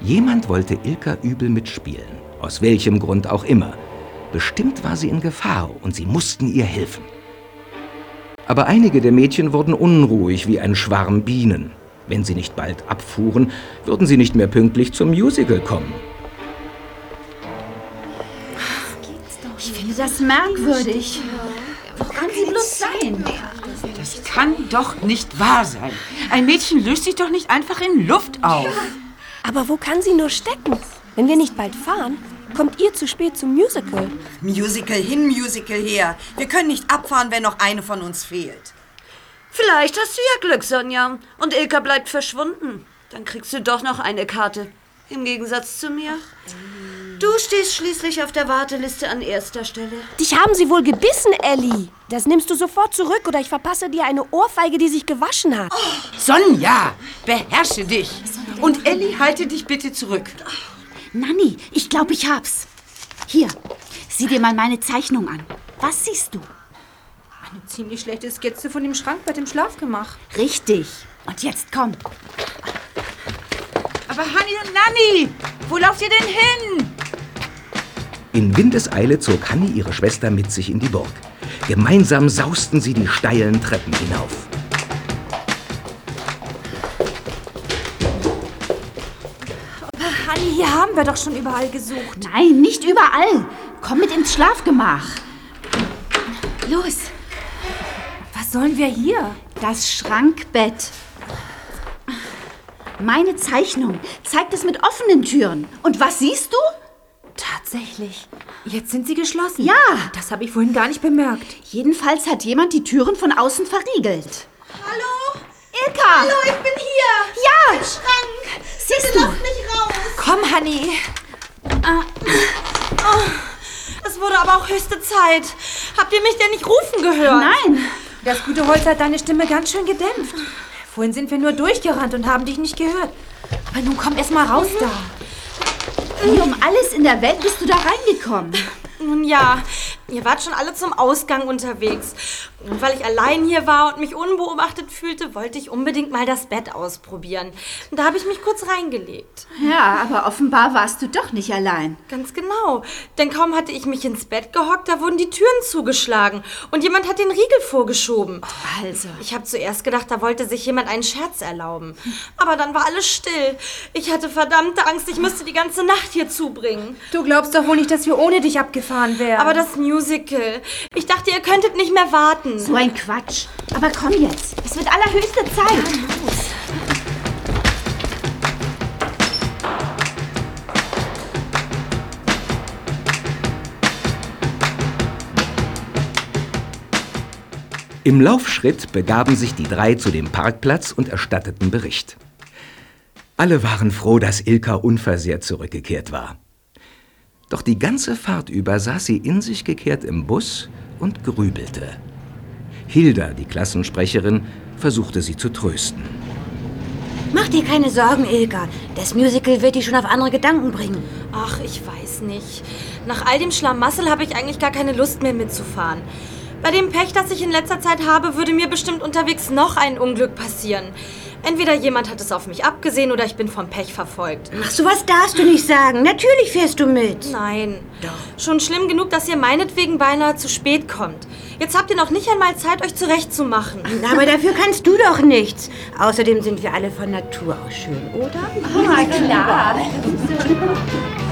Jemand wollte Ilka übel mitspielen, aus welchem Grund auch immer. Bestimmt war sie in Gefahr und sie mussten ihr helfen. Aber einige der Mädchen wurden unruhig wie ein Schwarm Bienen. Wenn sie nicht bald abfuhren, würden sie nicht mehr pünktlich zum Musical kommen. Ich finde das merkwürdig. Wo kann sie bloß sein? Das kann doch nicht wahr sein. Ein Mädchen löst sich doch nicht einfach in Luft auf. Aber wo kann sie nur stecken? Wenn wir nicht bald fahren, kommt ihr zu spät zum Musical. Musical hin, Musical her. Wir können nicht abfahren, wenn noch eine von uns fehlt. Vielleicht hast du ja Glück, Sonja. Und Ilka bleibt verschwunden. Dann kriegst du doch noch eine Karte. Im Gegensatz zu mir. Du stehst schließlich auf der Warteliste an erster Stelle. Dich haben sie wohl gebissen, Ellie. Das nimmst du sofort zurück oder ich verpasse dir eine Ohrfeige, die sich gewaschen hat. Sonja, beherrsche dich. Und Ellie, halte dich bitte zurück. Nanni, ich glaube, ich hab's. Hier, sieh dir mal meine Zeichnung an. Was siehst du? Eine ziemlich schlechte Skizze von dem Schrankbett im Schlafgemach. Richtig. Und jetzt komm. Aber Hanni und Nanni, wo lauft ihr denn hin? In Windeseile zog Hanni ihre Schwester mit sich in die Burg. Gemeinsam sausten sie die steilen Treppen hinauf. Aber Hanni, hier haben wir doch schon überall gesucht. Nein, nicht überall. Komm mit ins Schlafgemach. Los. Was sollen wir hier? Das Schrankbett. Meine Zeichnung zeigt es mit offenen Türen. Und was siehst du? Tatsächlich. Jetzt sind sie geschlossen. Ja. Das habe ich vorhin gar nicht bemerkt. Jedenfalls hat jemand die Türen von außen verriegelt. Hallo? Ilka! Hallo, ich bin hier. Ja! Im Schrank. Siehst Bitte du? lass mich raus. Komm, Honey. Es wurde aber auch höchste Zeit. Habt ihr mich denn nicht rufen gehört? Nein. Das gute Holz hat deine Stimme ganz schön gedämpft. Vorhin sind wir nur durchgerannt und haben dich nicht gehört. Aber nun komm erst mal raus da. Wie um alles in der Welt bist du da reingekommen? Nun ja, ihr wart schon alle zum Ausgang unterwegs. Und weil ich allein hier war und mich unbeobachtet fühlte, wollte ich unbedingt mal das Bett ausprobieren. Und da habe ich mich kurz reingelegt. Ja, aber offenbar warst du doch nicht allein. Ganz genau. Denn kaum hatte ich mich ins Bett gehockt, da wurden die Türen zugeschlagen und jemand hat den Riegel vorgeschoben. Also. Ich habe zuerst gedacht, da wollte sich jemand einen Scherz erlauben. Aber dann war alles still. Ich hatte verdammte Angst, ich müsste die ganze Nacht hier zubringen. Du glaubst doch wohl nicht, dass wir ohne dich abgefahren wären. Aber das Musical. Ich dachte, ihr könntet nicht mehr warten. So ein Quatsch. Aber komm jetzt. Es wird allerhöchste Zeit. Im Laufschritt begaben sich die drei zu dem Parkplatz und erstatteten Bericht. Alle waren froh, dass Ilka unversehrt zurückgekehrt war. Doch die ganze Fahrt über saß sie in sich gekehrt im Bus und grübelte. Hilda, die Klassensprecherin, versuchte sie zu trösten. Mach dir keine Sorgen, Ilka. Das Musical wird dich schon auf andere Gedanken bringen. Ach, ich weiß nicht. Nach all dem Schlamassel habe ich eigentlich gar keine Lust mehr mitzufahren. Bei dem Pech, das ich in letzter Zeit habe, würde mir bestimmt unterwegs noch ein Unglück passieren. Entweder jemand hat es auf mich abgesehen oder ich bin vom Pech verfolgt. Ach, sowas darfst du nicht sagen. Natürlich fährst du mit. Nein. Schon schlimm genug, dass ihr meinetwegen beinahe zu spät kommt. Jetzt habt ihr noch nicht einmal Zeit, euch zurechtzumachen. Aber dafür kannst du doch nichts. Außerdem sind wir alle von Natur aus schön, oder? Na klar.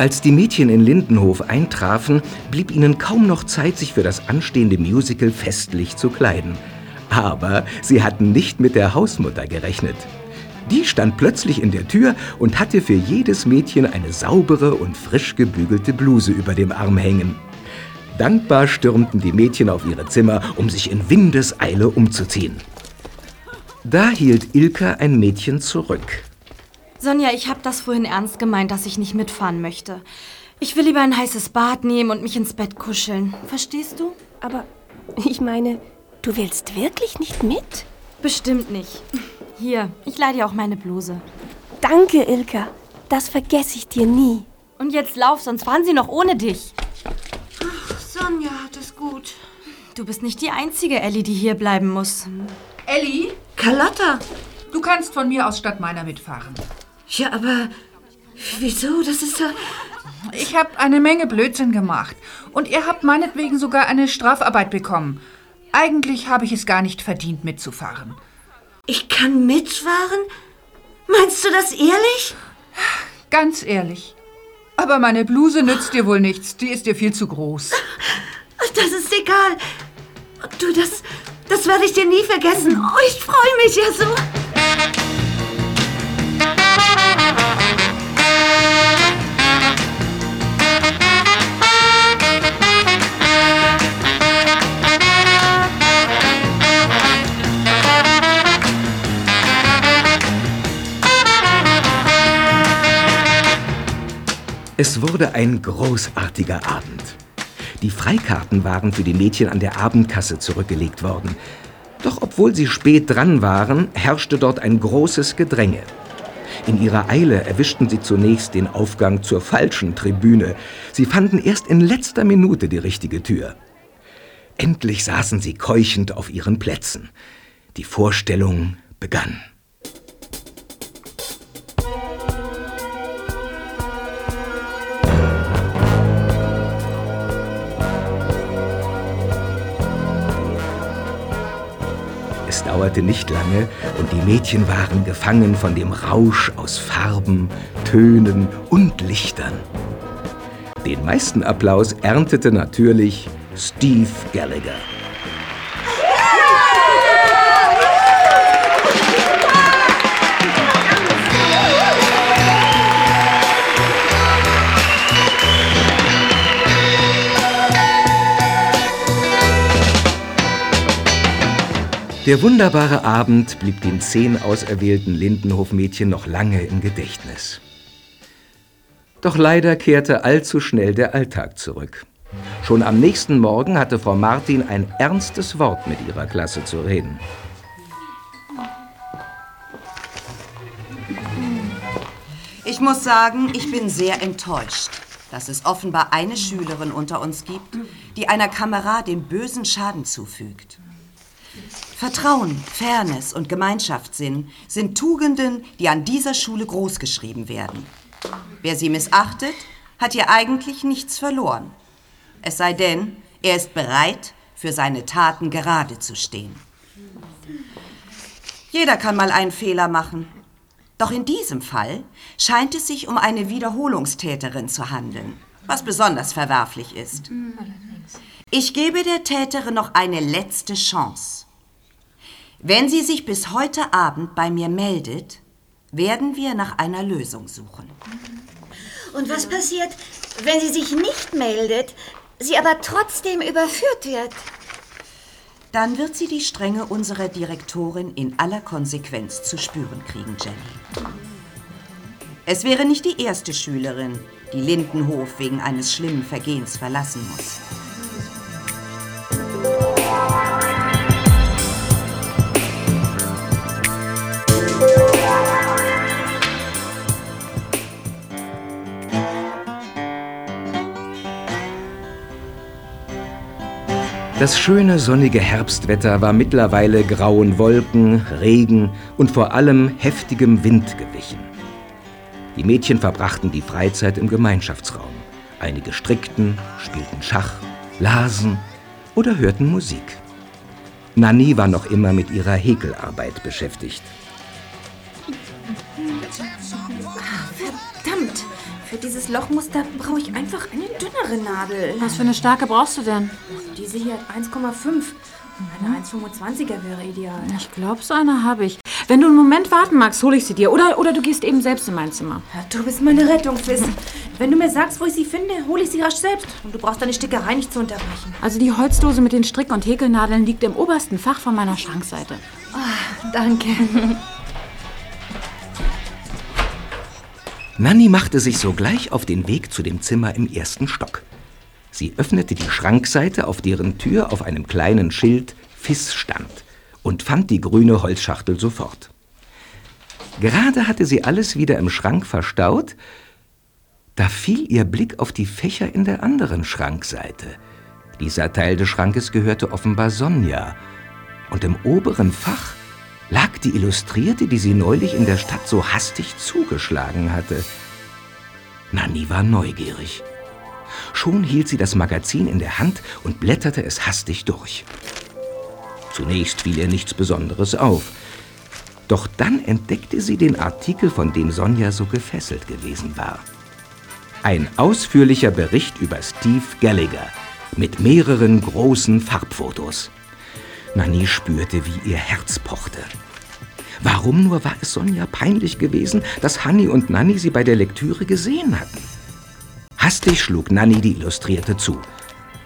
Als die Mädchen in Lindenhof eintrafen, blieb ihnen kaum noch Zeit, sich für das anstehende Musical festlich zu kleiden. Aber sie hatten nicht mit der Hausmutter gerechnet. Die stand plötzlich in der Tür und hatte für jedes Mädchen eine saubere und frisch gebügelte Bluse über dem Arm hängen. Dankbar stürmten die Mädchen auf ihre Zimmer, um sich in Windeseile umzuziehen. Da hielt Ilka ein Mädchen zurück. Sonja, ich habe das vorhin ernst gemeint, dass ich nicht mitfahren möchte. Ich will lieber ein heißes Bad nehmen und mich ins Bett kuscheln. Verstehst du? Aber ich meine, du willst wirklich nicht mit? Bestimmt nicht. Hier, ich leih dir auch meine Bluse. Danke, Ilka. Das vergesse ich dir nie. Und jetzt lauf, sonst fahren sie noch ohne dich. Sonja hat es gut. Du bist nicht die einzige Ellie, die hier bleiben muss. Elli, Carlotta. du kannst von mir aus statt meiner mitfahren. Ja, aber wieso? Das ist ja... Ich habe eine Menge Blödsinn gemacht. Und ihr habt meinetwegen sogar eine Strafarbeit bekommen. Eigentlich habe ich es gar nicht verdient, mitzufahren. Ich kann mitfahren? Meinst du das ehrlich? Ganz ehrlich. Aber meine Bluse nützt dir wohl nichts. Die ist dir viel zu groß. Das ist egal. Du, das, das werde ich dir nie vergessen. Oh, ich freue mich ja so. Es wurde ein großartiger Abend. Die Freikarten waren für die Mädchen an der Abendkasse zurückgelegt worden. Doch obwohl sie spät dran waren, herrschte dort ein großes Gedränge. In ihrer Eile erwischten sie zunächst den Aufgang zur falschen Tribüne. Sie fanden erst in letzter Minute die richtige Tür. Endlich saßen sie keuchend auf ihren Plätzen. Die Vorstellung begann. Dauerte nicht lange und die Mädchen waren gefangen von dem Rausch aus Farben, Tönen und Lichtern. Den meisten Applaus erntete natürlich Steve Gallagher. Der wunderbare Abend blieb den zehn auserwählten Lindenhofmädchen noch lange im Gedächtnis. Doch leider kehrte allzu schnell der Alltag zurück. Schon am nächsten Morgen hatte Frau Martin ein ernstes Wort mit ihrer Klasse zu reden. Ich muss sagen, ich bin sehr enttäuscht, dass es offenbar eine Schülerin unter uns gibt, die einer Kameradin bösen Schaden zufügt. Vertrauen, Fairness und Gemeinschaftssinn sind Tugenden, die an dieser Schule großgeschrieben werden. Wer sie missachtet, hat hier eigentlich nichts verloren. Es sei denn, er ist bereit, für seine Taten gerade zu stehen. Jeder kann mal einen Fehler machen. Doch in diesem Fall scheint es sich um eine Wiederholungstäterin zu handeln, was besonders verwerflich ist. Ich gebe der Täterin noch eine letzte Chance. Wenn sie sich bis heute Abend bei mir meldet, werden wir nach einer Lösung suchen. Und was passiert, wenn sie sich nicht meldet, sie aber trotzdem überführt wird? Dann wird sie die Strenge unserer Direktorin in aller Konsequenz zu spüren kriegen, Jenny. Es wäre nicht die erste Schülerin, die Lindenhof wegen eines schlimmen Vergehens verlassen muss. Das schöne sonnige Herbstwetter war mittlerweile grauen Wolken, Regen und vor allem heftigem Wind gewichen. Die Mädchen verbrachten die Freizeit im Gemeinschaftsraum. Einige strickten, spielten Schach, lasen oder hörten Musik. Nanni war noch immer mit ihrer Häkelarbeit beschäftigt. Lochmuster brauche ich einfach eine dünnere Nadel. Was für eine starke brauchst du denn? Diese hier hat 1,5. Eine 1,25er wäre ideal. Ich glaube, so eine habe ich. Wenn du einen Moment warten magst, hole ich sie dir. Oder, oder du gehst eben selbst in mein Zimmer. Ja, du bist meine Rettung, Fizz. Wenn du mir sagst, wo ich sie finde, hole ich sie rasch selbst. Und du brauchst deine Stickerei nicht zu unterbrechen. Also die Holzdose mit den Strick- und Häkelnadeln liegt im obersten Fach von meiner Schrankseite. Oh, danke. Nanni machte sich sogleich auf den Weg zu dem Zimmer im ersten Stock. Sie öffnete die Schrankseite, auf deren Tür auf einem kleinen Schild Fiss stand, und fand die grüne Holzschachtel sofort. Gerade hatte sie alles wieder im Schrank verstaut, da fiel ihr Blick auf die Fächer in der anderen Schrankseite. Dieser Teil des Schrankes gehörte offenbar Sonja, und im oberen Fach lag die Illustrierte, die sie neulich in der Stadt so hastig zugeschlagen hatte. Nanni war neugierig. Schon hielt sie das Magazin in der Hand und blätterte es hastig durch. Zunächst fiel ihr nichts Besonderes auf. Doch dann entdeckte sie den Artikel, von dem Sonja so gefesselt gewesen war. Ein ausführlicher Bericht über Steve Gallagher mit mehreren großen Farbfotos. Nanni spürte, wie ihr Herz pochte. Warum nur war es Sonja peinlich gewesen, dass Hanni und Nanni sie bei der Lektüre gesehen hatten? Hastig schlug Nanni die Illustrierte zu.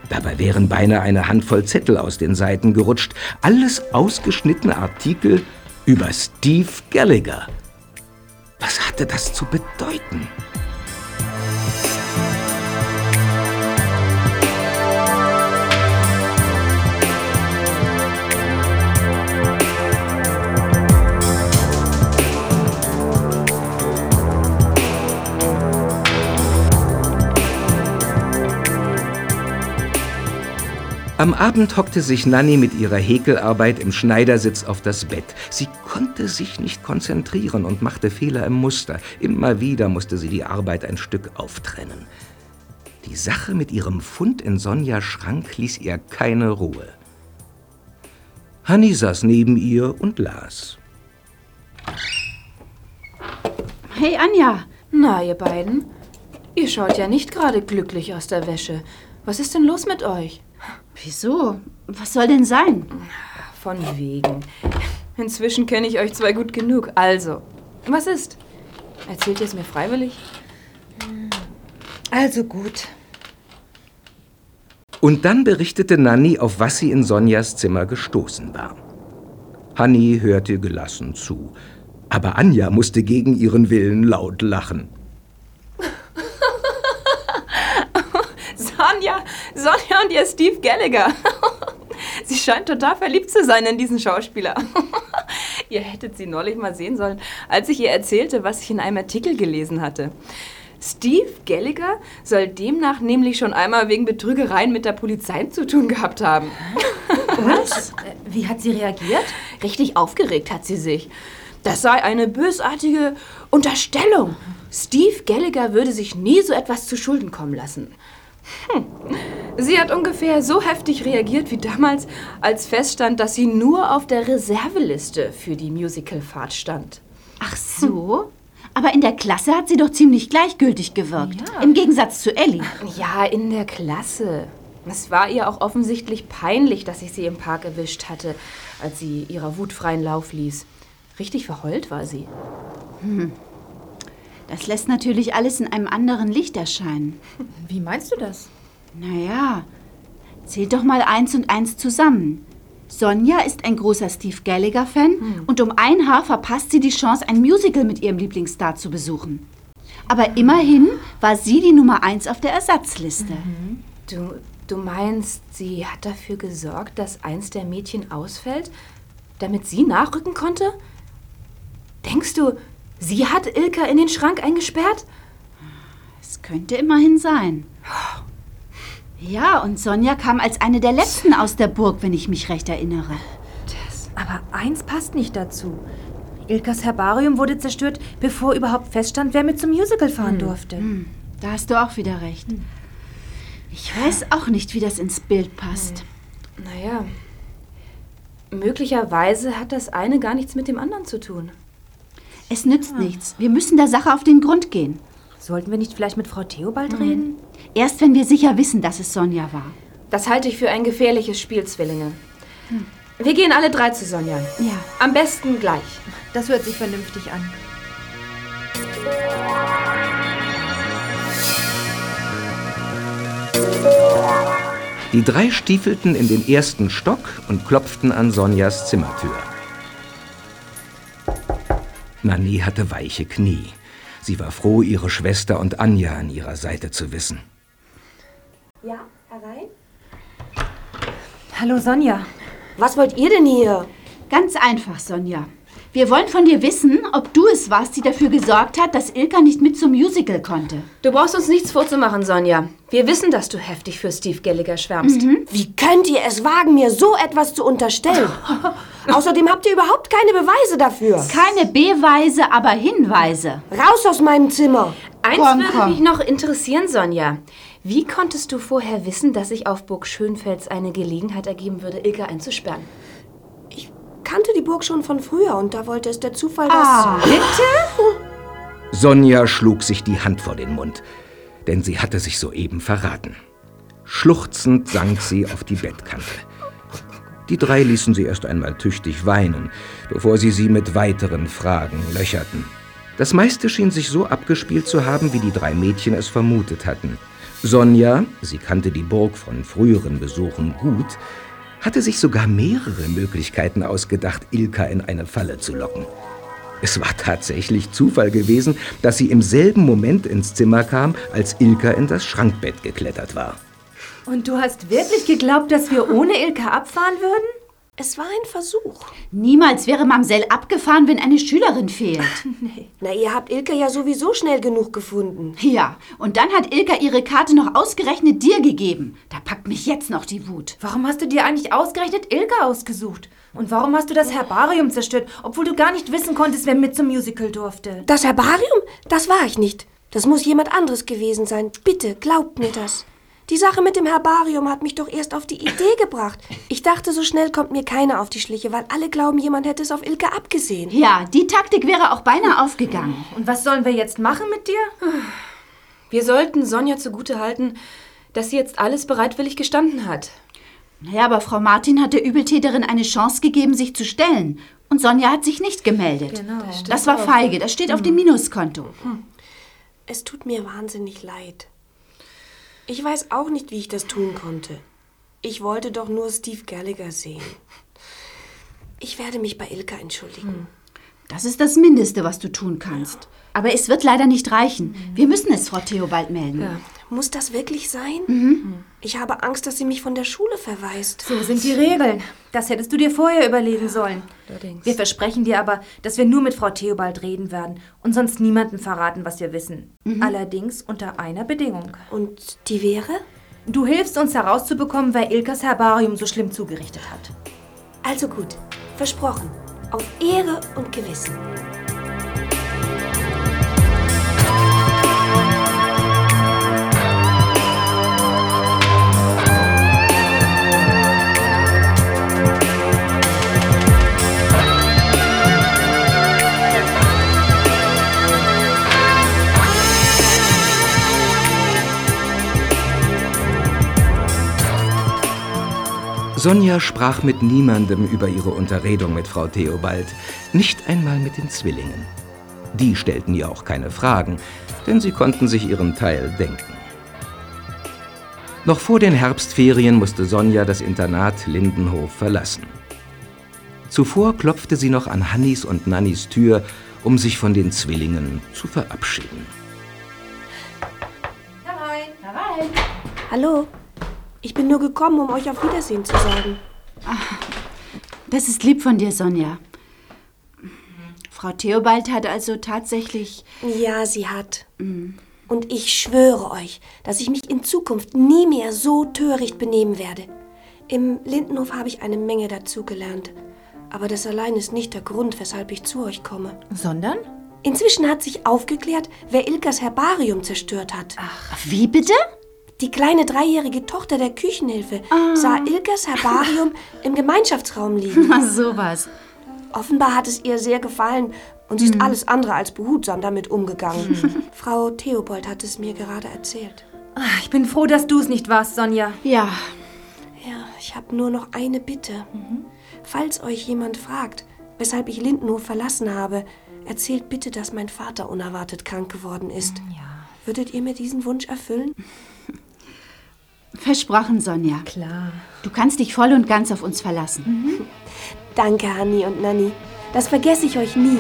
Dabei wären beinahe eine Handvoll Zettel aus den Seiten gerutscht. Alles ausgeschnittene Artikel über Steve Gallagher. Was hatte das zu bedeuten? Am Abend hockte sich Nanni mit ihrer Häkelarbeit im Schneidersitz auf das Bett. Sie konnte sich nicht konzentrieren und machte Fehler im Muster. Immer wieder musste sie die Arbeit ein Stück auftrennen. Die Sache mit ihrem Fund in Sonjas Schrank ließ ihr keine Ruhe. Hanni saß neben ihr und las. Hey Anja. Na, ihr beiden. Ihr schaut ja nicht gerade glücklich aus der Wäsche. Was ist denn los mit euch? Wieso? Was soll denn sein? Von wegen. Inzwischen kenne ich euch zwei gut genug. Also, was ist? Erzählt ihr es mir freiwillig? Also gut. Und dann berichtete Nanni, auf was sie in Sonjas Zimmer gestoßen war. Hanni hörte gelassen zu, aber Anja musste gegen ihren Willen laut lachen. Sonja, und ihr Steve Gallagher. Sie scheint total verliebt zu sein in diesen Schauspieler. ihr hättet sie neulich mal sehen sollen, als ich ihr erzählte, was ich in einem Artikel gelesen hatte. Steve Gallagher soll demnach nämlich schon einmal wegen Betrügereien mit der Polizei zu tun gehabt haben. Was? Wie hat sie reagiert? Richtig aufgeregt hat sie sich. Das sei eine bösartige Unterstellung. Steve Gallagher würde sich nie so etwas zu Schulden kommen lassen. Hm. Sie hat ungefähr so heftig reagiert wie damals, als feststand, dass sie nur auf der Reserveliste für die Musicalfahrt stand. Ach so? Aber in der Klasse hat sie doch ziemlich gleichgültig gewirkt. Im Gegensatz zu Ellie. Ja, in der Klasse. Es war ihr auch offensichtlich peinlich, dass ich sie im Park erwischt hatte, als sie ihrer Wut freien Lauf ließ. Richtig verheult war sie. Hm. Das lässt natürlich alles in einem anderen Licht erscheinen. Wie meinst du das? Naja, zählt doch mal eins und eins zusammen. Sonja ist ein großer Steve Gallagher-Fan und um ein Haar verpasst sie die Chance, ein Musical mit ihrem Lieblingsstar zu besuchen. Aber immerhin war sie die Nummer eins auf der Ersatzliste. Du, du meinst, sie hat dafür gesorgt, dass eins der Mädchen ausfällt, damit sie nachrücken konnte? Denkst du, sie hat Ilka in den Schrank eingesperrt? Es könnte immerhin sein. Ja, und Sonja kam als eine der letzten aus der Burg, wenn ich mich recht erinnere. Aber eins passt nicht dazu. Ilkas Herbarium wurde zerstört, bevor überhaupt feststand, wer mit zum Musical fahren durfte. Hm, Da hast du auch wieder recht. Ich weiß auch nicht, wie das ins Bild passt. Naja, möglicherweise hat das eine gar nichts mit dem anderen zu tun. Es nützt nichts. Wir müssen der Sache auf den Grund gehen. Sollten wir nicht vielleicht mit Frau Theobald reden? Erst wenn wir sicher wissen, dass es Sonja war. Das halte ich für ein gefährliches Spiel, Zwillinge. Wir gehen alle drei zu Sonja. Ja. Am besten gleich. Das hört sich vernünftig an. Die drei stiefelten in den ersten Stock und klopften an Sonjas Zimmertür. Nanni hatte weiche Knie. Sie war froh, ihre Schwester und Anja an ihrer Seite zu wissen. Ja, herein? Hallo Sonja. Was wollt ihr denn hier? Ganz einfach, Sonja. Wir wollen von dir wissen, ob du es warst, die dafür gesorgt hat, dass Ilka nicht mit zum Musical konnte. Du brauchst uns nichts vorzumachen, Sonja. Wir wissen, dass du heftig für Steve Gallagher schwärmst. Wie könnt ihr es wagen, mir so etwas zu unterstellen? Außerdem habt ihr überhaupt keine Beweise dafür. Keine Beweise, aber Hinweise. Raus aus meinem Zimmer. Eins Komm, würde komm. mich noch interessieren, Sonja. Wie konntest du vorher wissen, dass sich auf Burg Schönfels eine Gelegenheit ergeben würde, Ilka einzusperren? Kannte die Burg schon von früher und da wollte es der Zufall, dass... Ah, Sonja schlug sich die Hand vor den Mund, denn sie hatte sich soeben verraten. Schluchzend sank sie auf die Bettkante. Die drei ließen sie erst einmal tüchtig weinen, bevor sie sie mit weiteren Fragen löcherten. Das meiste schien sich so abgespielt zu haben, wie die drei Mädchen es vermutet hatten. Sonja, sie kannte die Burg von früheren Besuchen gut, hatte sich sogar mehrere Möglichkeiten ausgedacht, Ilka in eine Falle zu locken. Es war tatsächlich Zufall gewesen, dass sie im selben Moment ins Zimmer kam, als Ilka in das Schrankbett geklettert war. Und du hast wirklich geglaubt, dass wir ohne Ilka abfahren würden? Es war ein Versuch. Niemals wäre Mamsell abgefahren, wenn eine Schülerin fehlt. Na, ihr habt Ilke ja sowieso schnell genug gefunden. Ja, und dann hat Ilka ihre Karte noch ausgerechnet dir gegeben. Da packt mich jetzt noch die Wut. Warum hast du dir eigentlich ausgerechnet Ilka ausgesucht? Und warum hast du das Herbarium zerstört, obwohl du gar nicht wissen konntest, wer mit zum Musical durfte? Das Herbarium? Das war ich nicht. Das muss jemand anderes gewesen sein. Bitte, glaubt mir das. Die Sache mit dem Herbarium hat mich doch erst auf die Idee gebracht. Ich dachte, so schnell kommt mir keiner auf die Schliche, weil alle glauben, jemand hätte es auf Ilka abgesehen. Ja, die Taktik wäre auch beinahe aufgegangen. Und was sollen wir jetzt machen mit dir? Wir sollten Sonja zugute halten, dass sie jetzt alles bereitwillig gestanden hat. Naja, aber Frau Martin hat der Übeltäterin eine Chance gegeben, sich zu stellen. Und Sonja hat sich nicht gemeldet. Genau. Das, das war feige. Das steht auf dem Minuskonto. Es tut mir wahnsinnig leid. Ich weiß auch nicht, wie ich das tun konnte. Ich wollte doch nur Steve Gallagher sehen. Ich werde mich bei Ilka entschuldigen. Das ist das Mindeste, was du tun kannst. Aber es wird leider nicht reichen. Wir müssen es Frau Theobald melden. Muss das wirklich sein? Mhm. Ich habe Angst, dass sie mich von der Schule verweist. So sind die Regeln. Das hättest du dir vorher überlegen sollen. Wir versprechen dir aber, dass wir nur mit Frau Theobald reden werden und sonst niemandem verraten, was wir wissen. Allerdings unter einer Bedingung. Und die wäre? Du hilfst uns herauszubekommen, wer Ilkas Herbarium so schlimm zugerichtet hat. Also gut, versprochen. Auf Ehre und Gewissen. Sonja sprach mit niemandem über ihre Unterredung mit Frau Theobald, nicht einmal mit den Zwillingen. Die stellten ihr auch keine Fragen, denn sie konnten sich ihren Teil denken. Noch vor den Herbstferien musste Sonja das Internat Lindenhof verlassen. Zuvor klopfte sie noch an Hannis und Nannis Tür, um sich von den Zwillingen zu verabschieden. Herein, herein. Hallo? Ich bin nur gekommen, um euch auf Wiedersehen zu sagen. Das ist lieb von dir, Sonja. Frau Theobald hat also tatsächlich. Ja, sie hat. Und ich schwöre euch, dass ich mich in Zukunft nie mehr so töricht benehmen werde. Im Lindenhof habe ich eine Menge dazugelernt. Aber das allein ist nicht der Grund, weshalb ich zu euch komme. Sondern? Inzwischen hat sich aufgeklärt, wer Ilkas Herbarium zerstört hat. Ach, wie bitte? Die kleine dreijährige Tochter der Küchenhilfe sah Ilkas Herbarium im Gemeinschaftsraum liegen. Na, sowas. Offenbar hat es ihr sehr gefallen und sie ist alles andere als behutsam damit umgegangen. Frau Theobold hat es mir gerade erzählt. Ah, Ich bin froh, dass du es nicht warst, Sonja. Ja. Ja, ich habe nur noch eine Bitte. Falls euch jemand fragt, weshalb ich Lindenhof verlassen habe, erzählt bitte, dass mein Vater unerwartet krank geworden ist. Würdet ihr mir diesen Wunsch erfüllen? Versprochen, Sonja. Klar. Du kannst dich voll und ganz auf uns verlassen. Mhm. Danke, Hanni und Nanni. Das vergesse ich euch nie.